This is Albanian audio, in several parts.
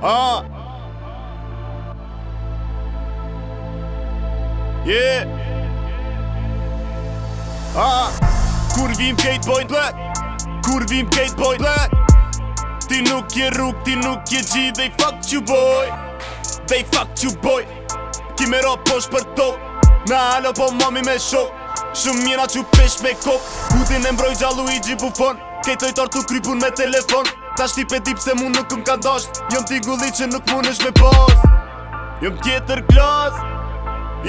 Ha? Yeah. Ha? Kur vim kejt bojnë black Kur vim kejt bojnë black Ti nuk je rrug, ti nuk je gji They fuck you boy They fuck you boy Ki me ro posh për to Na halo po mami me shok Shumë mjena që pesh me kop Kutin e mbroj gjallu i gjipu fon Kejtoj tortu krypun me telefon Ta shtip pe dip se mu nuk m'ka dosht Jom t'i gulli që nuk mun është me pos Jom tjetër glas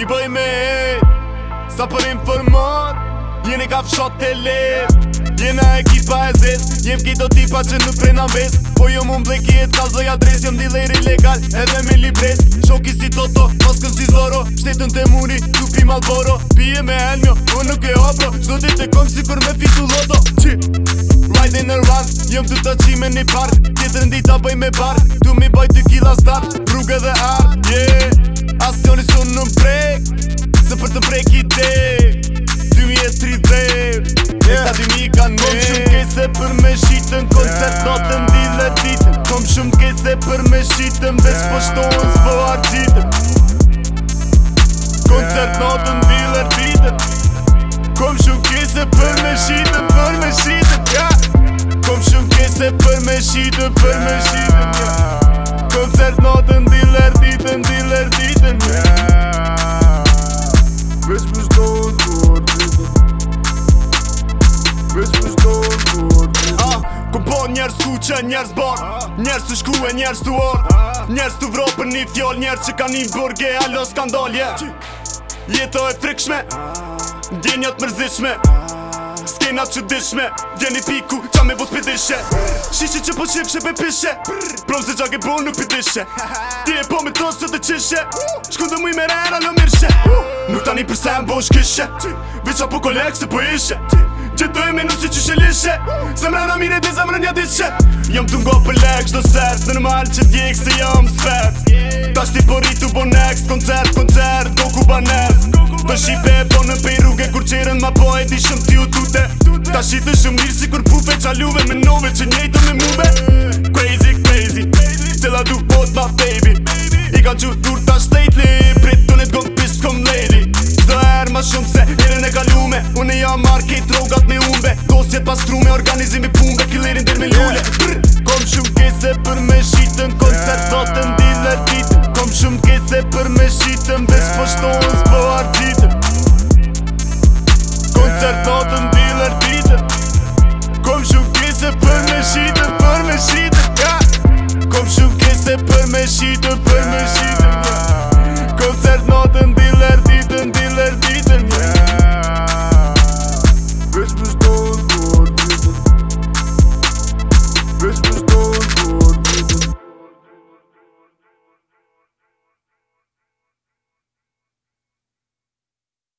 I bëj me hejt Sa për informat Jeni ka fshot të lep Jena ekipa e zes Jem kito tipa që nuk prena nam ves Po jo mu mbleki e talzoj adres Jom dileri legal edhe me libres Shoki si toto, maskën si zoro Shtetën të muri, kupi malboro Pije me helmjo, unë nuk e opro Shdo dit e kom si për me fitu loto Qip Vajdi në rrën, jëm të të qime një barë Tjetër ndi të bëj me barë Tu mi bëj të kila start, rrugë dhe artë yeah. Asë një një në mprek Se për të mprek i te Ty mi e tri dhe E ta dy mi ka në Kom shumë kese për me shitën Koncert në të ndi dhe titën Kom shumë kese për me shitën Ves për shtohën së për artitën Koncert në të dhe titën Kom shumë kese për me shitën Për me shitën, yeah me shite për me shite një Koncert natën diler ditën diler ditën një Vesh për shto në kur ditën Vesh për shto në kur ditën ah, Ku bo po njerës ku që njerës bar Njerës të shku e njerës të orë Njerës të vro për një fjoll Njerës që ka një burge alo skandal yeah. Jeto e frikshme Ndjenjot mërzishme Ndjenjot mërzishme Skena që dishme Djeni piku qa me vos pëtishe Shishi që po shipshe pe pishe Prom se gjak e bo nuk pëtishe Ti e po me to së të qishe Shkunde mu i me rera në mirëshe Nuk tani përse më bosh kishe Vecha po kolek se po ishe Gjeto e me nusë që që lishe Se më rrëna mire dhe zemrën një dishe Jam të ngo për lek shdo ser normal që t'jek se jam svet Ta shti po rritu bo next Koncert, koncert, do ku shi po e di shumë ti u tute Ta shite shumë mirë si kur pufe qaluve me nove që njejtë me mube Crazy, crazy, cila du pot ma baby I kanë qurë tur ta shtetli, prit të net gong pish lady Zdo erë ma shumë se, erën e kalume Unë ja marrë kejt drogat me umbe Dosjet pas trume, organizimi pumbe, killerin dhe me lule kom shumë kese për me shitën, koncertatën, dealer kitën Kom shumë kese për me shitën, bes yeah. Po shtonë, s'po artitën certotën dealer bitë Kom shumë kese për me shite, për me shite, ka Kom shumë kese për me shite, për me shite, ka